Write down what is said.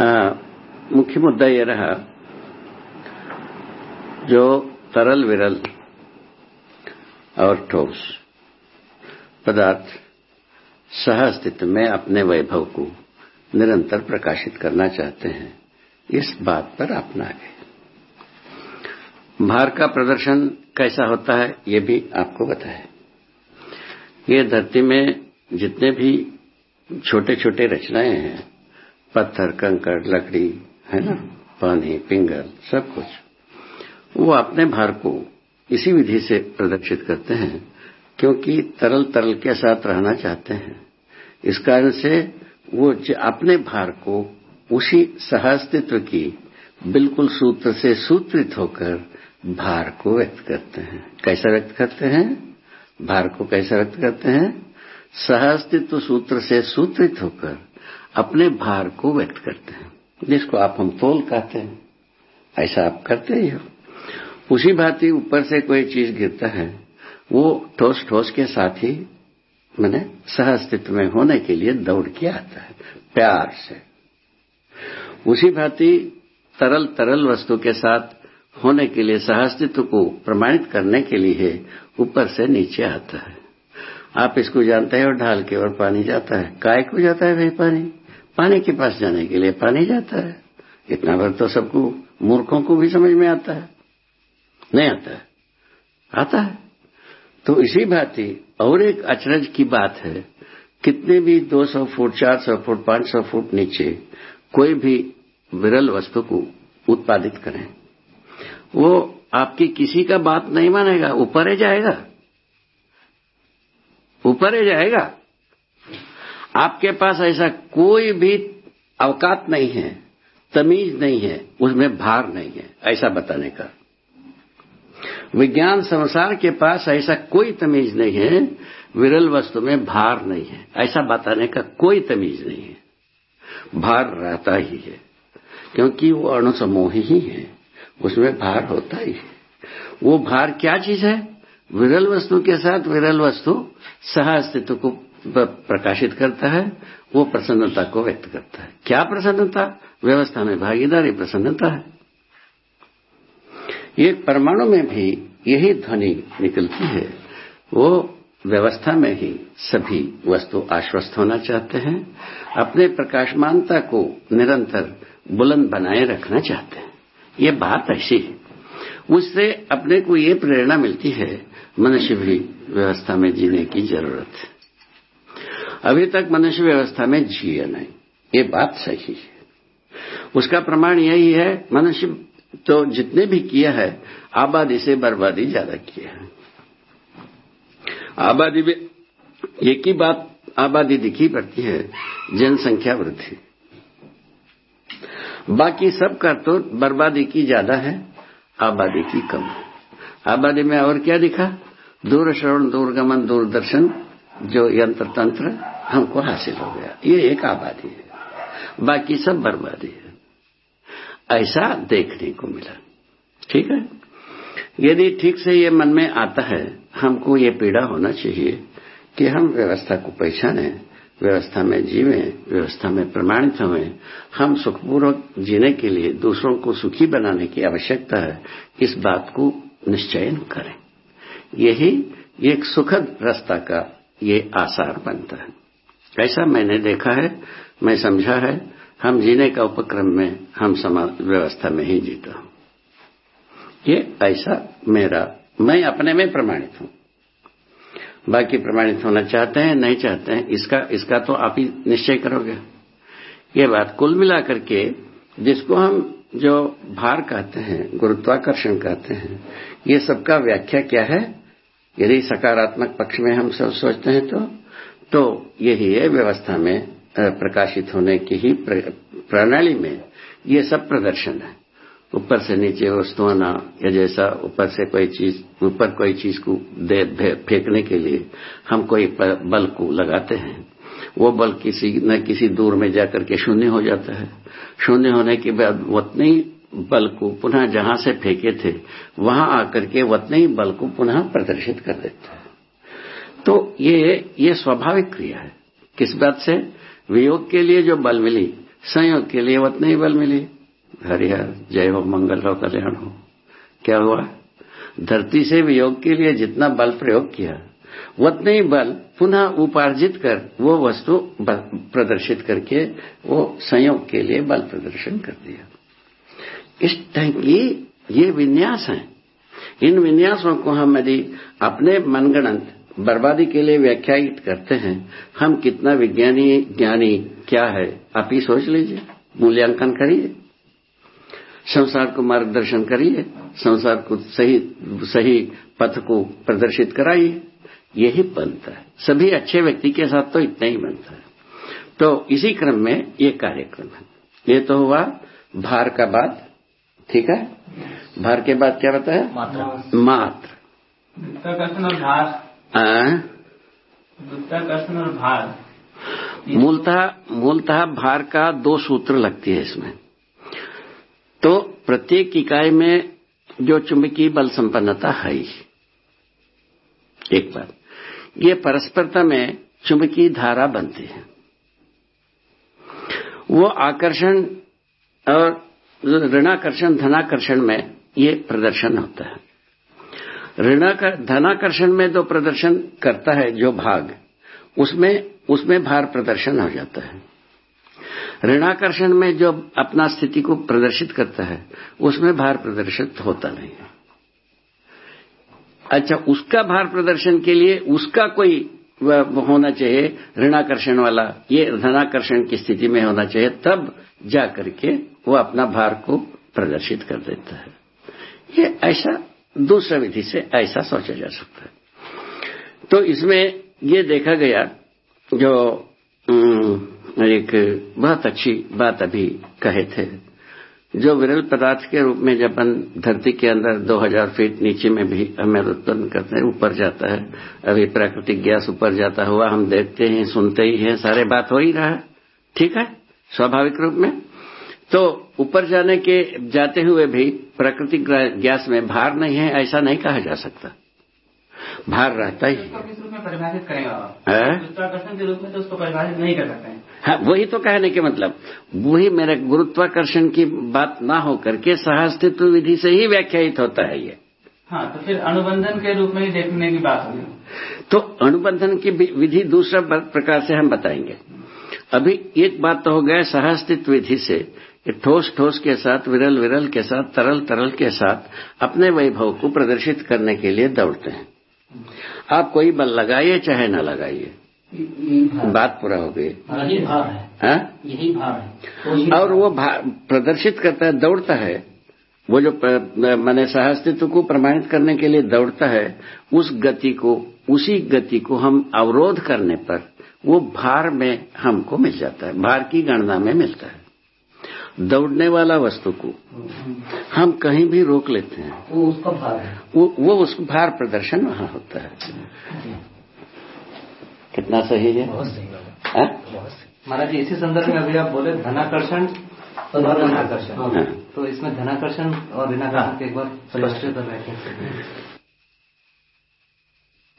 मुख्य मुद्दा यह रहा, जो तरल विरल और ठोस पदार्थ सह अस्तित्व में अपने वैभव को निरंतर प्रकाशित करना चाहते हैं, इस बात पर अपना गए भार का प्रदर्शन कैसा होता है, ये भी आपको बताया ये धरती में जितने भी छोटे छोटे रचनाएँ हैं पत्थर, कंकड़, लकड़ी, है ना? पानी पिंगल सब कुछ। वो अपने भार को इसी विधि से प्रदर्शित करते हैं, क्योंकि तरल तरल के साथ रहना चाहते हैं। इस कारण से वो अपने भार को उसी सहअस्तित्व की बिल्कुल सूत्र से सूत्रित होकर भार को व्यक्त करते हैं। कैसा व्यक्त करते हैं? भार को कैसा व्यक्त करते हैं? सहअस्तित्व सूत्र से सूत्रित होकर अपने भार को व्यक्त करते हैं। जिसको आप हम तोल कहते हैं। ऐसा आप करते ही हो। उसी भांति ऊपर से कोई चीज़ गिरता है, वो ठोस ठोस के साथ ही, मैंने सह अस्तित्व में होने के लिए दौड़ के आता है, प्यार से। उसी भांति तरल तरल वस्तु के साथ होने के लिए, सहअस्तित्व को प्रमाणित करने के लिए ऊपर से नीचे आता है। आप इसको जानते हैं और ढाल के और पानी जाता है। काय को जाता है भाई पानी? पानी के पास जाने के लिए पानी जाता है। इतना भर तो सबको, मूर्खों को भी समझ में आता है। नहीं आता है। आता है। तो इसी भांति और एक अचरज की बात है, कितने भी 200 फुट 400 फुट 500 फुट नीचे कोई भी विरल वस्तु को उत्पादित करें। वो आपकी किसी का बात नहीं मानेगा, ऊपर ही जाएगा। ऊपर ही जाएगा। आपके पास ऐसा कोई भी अवकात नहीं है, तमीज नहीं है, उसमें भार नहीं है, ऐसा बताने का। विज्ञान संसार के पास ऐसा कोई तमीज नहीं है, विरल वस्तु में भार नहीं है, ऐसा बताने का कोई तमीज नहीं है। भार रहता ही है, क्योंकि वो अणुसमूह ही है, उसमें भार होता ही है। वो भार क्या चीज़ है? विरल वस्तु के साथ विरल वस्तु सह अस्तित्व को प्रकाशित करता है, वो प्रसन्नता को व्यक्त करता है। क्या प्रसन्नता? व्यवस्था में भागीदारी प्रसन्नता है। एक परमाणु में भी यही ध्वनि निकलती है। वो व्यवस्था में ही सभी वस्तु आश्वस्त होना चाहते हैं, अपने प्रकाशमानता को निरंतर बुलंद बनाए रखना चाहते हैं। ये बात ऐसी है। उससे अपने को ये प्रेरणा मिलती है, मनुष्य भी व्यवस्था में जीने की ज़रूरत है। अभी तक मनुष्य व्यवस्था में जिए नहीं। ये बात सही है। उसका प्रमाण यही है, मनुष्य तो जितने भी किया है, आबादी से बर्बादी ज़्यादा किया है। आबादी में एक ही बात आबादी दिखी पड़ती है, जनसंख्या वृद्धि। बाकी सब का तो बर्बादी की ज़्यादा है। आबादी की कम। आबादी में और क्या दिखा? दूर श्रवण, दूरगमन, दूरदर्शन, जो यंत्र तंत्र हमको हासिल हो गया। ये एक आबादी है। बाकी सब बर्बादी है। ऐसा देखने को मिला। ठीक है? यदि ठीक से ये मन में आता है, हमको ये पीड़ा होना चाहिए कि हम व्यवस्था को पहचाने व्यवस्था में जीवे, व्यवस्था में प्रमाणित हुए हम सुखपूर्वक जीने के लिए दूसरों को सुखी बनाने की आवश्यकता है, इस बात को निश्चयन करें। यही एक सुखद रास्ता का ये आसार बनता है। ऐसा मैंने देखा है, मैं समझा है, हम जीने का उपक्रम में हम समाज व्यवस्था में ही जीता हूँ। ये ऐसा मेरा, मैं अपने में प्रमाणित हूँ। बाकी प्रमाणित होना चाहते हैं, नहीं चाहते हैं, इसका इसका तो आप ही निश्चय करोगे। ये बात कुल मिलाकर के जिसको हम जो भार कहते हैं, गुरुत्वाकर्षण कहते हैं, ये सबका व्याख्या क्या है? यदि सकारात्मक पक्ष में हम सब सोचते हैं तो तो यही है व्यवस्था में प्रकाशित होने की ही प्रणाली में ये सब प्रदर्शन है। ऊपर से नीचे वस्तु आना या जैसा ऊपर से कोई चीज़, ऊपर कोई चीज़ को दे फेंकने के लिए हम कोई बल को लगाते हैं। वो बल किसी न किसी दूर में जाकर के शून्य हो जाता है। शून्य होने के बाद उतने ही बल को पुनः जहाँ से फेंके थे, वहाँ आकर के उतने ही बल को पुनः प्रदर्शित कर देता है। तो ये ये स्वाभाविक क्रिया है। किस बात से? वियोग के लिए जो बल मिली, संयोग के लिए उतना ही बल मिली। हरिहर, जय हो, मंगल हो, कल्याण हो। क्या हुआ? धरती से वियोग के लिए जितना बल प्रयोग किया, उतने ही बल पुनः उपार्जित कर वो वस्तु प्रदर्शित करके वो संयोग के लिए बल प्रदर्शन कर दिया। इस ढंग की ये विन्यास है। इन विन्यासों को हम यदि अपने मनगणंत, बर्बादी के लिए व्याख्यायित करते हैं, हम कितना विज्ञानी, ज्ञानी क्या है, आप ही सोच लीजिए, मूल्यांकन करिए। संसार को मार्गदर्शन करिए संसार को सही सही पथ को प्रदर्शित कराइए। यही बनता है। सभी अच्छे व्यक्ति के साथ तो इतना ही बनता है। तो इसी क्रम में ये कार्यक्रम है। ये तो हुआ भार का बात ठीक है? भार के बाद क्या बताया मात्र। मात्र। और भार। और भार। मूलतः मूलतः भार का दो सूत्र लगती है इसमें। तो प्रत्येक इकाई में जो चुंबकीय बल संपन्नता है ही एक बात, ये परस्परता में चुंबकीय धारा बनती है। वो आकर्षण और ऋणाकर्षण, धनाकर्षण में ये प्रदर्शन होता है। ऋणाकर धनाकर्षण में जो प्रदर्शन करता है, जो भाग, उसमें उसमें भार प्रदर्शन हो जाता है। ऋणाकर्षण में जो अपना स्थिति को प्रदर्शित करता है, उसमें भार प्रदर्शित होता नहीं है। अच्छा उसका भार प्रदर्शन के लिए उसका कोई होना चाहिए ऋणाकर्षण वाला, ये धनाकर्षण की स्थिति में होना चाहिए, तब जा करके वो अपना भार को प्रदर्शित कर देता है। ये ऐसा, दूसरा विधि से ऐसा सोचा जा सकता है। तो इसमें ये देखा गया जो एक बहुत अच्छी बात अभी कहे थे। जो विरल पदार्थ के रूप में जब अपन धरती के अंदर 2000 फीट नीचे में भी हमें उत्पन्न करते हैं, ऊपर जाता है। अभी प्राकृतिक गैस ऊपर जाता हुआ हम देखते हैं, सुनते ही हैं, सारे बात हो ही रहा ठीक है? स्वाभाविक रूप में। तो ऊपर जाने के, जाते हुए भी प्राकृतिक गैस में भार नहीं है, ऐसा नहीं कहा जा सकता। भार रहता ही। परिभाषित करेंगे? गुरुत्वाकर्षण के रूप में तो उसको परिभाषित नहीं कर सकते हैं। हाँ वही तो कहने के मतलब वही मेरे गुरुत्वाकर्षण की बात ना हो करके सहअस्तित्व विधि से ही व्याख्यायित होता है ये। हाँ तो फिर अनुबंधन के रूप में ही देखने की बात होगी। तो अनुबंधन की विधि दूसरा प्रकार से हम बताएँगे। अभी एक बात तो हो गया सहअस्तित्व विधि से कि ठोस ठोस के साथ विरल विरल के साथ तरल तरल के साथ अपने वैभव को प्रदर्शित करने के लिए दौड़ते हैं। आप कोई बल लगाइए चाहे न लगाइए। बात पूरा हो गई। यही भार है। हाँ? यही भार है। और वो प्रदर्शित करता है दौड़ता है। वो जो मैंने सहअस्तित्व को प्रमाणित करने के लिए दौड़ता है उस गति को उसी गति को हम अवरोध करने पर वो भार में हमको मिल जाता है भार की गणना में मिलता है। दौड़ने वाला वस्तु को हम कहीं भी रोक लेते हैं। वो उसका भार है। वो, वो उस भार प्रदर्शन वहाँ होता है। कितना सही है? बहुत सही बात हाँ? है? महाराज जी इसी संदर्भ में अभी आप बोले धनाकर्षण और ऋणाकर्षण। हाँ। हाँ। तो इसमें धनाकर्षण और ऋणाकर्षण के एक बार स्पष्ट कर रहे थे